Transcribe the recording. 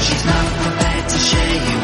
she's not prepared to share you.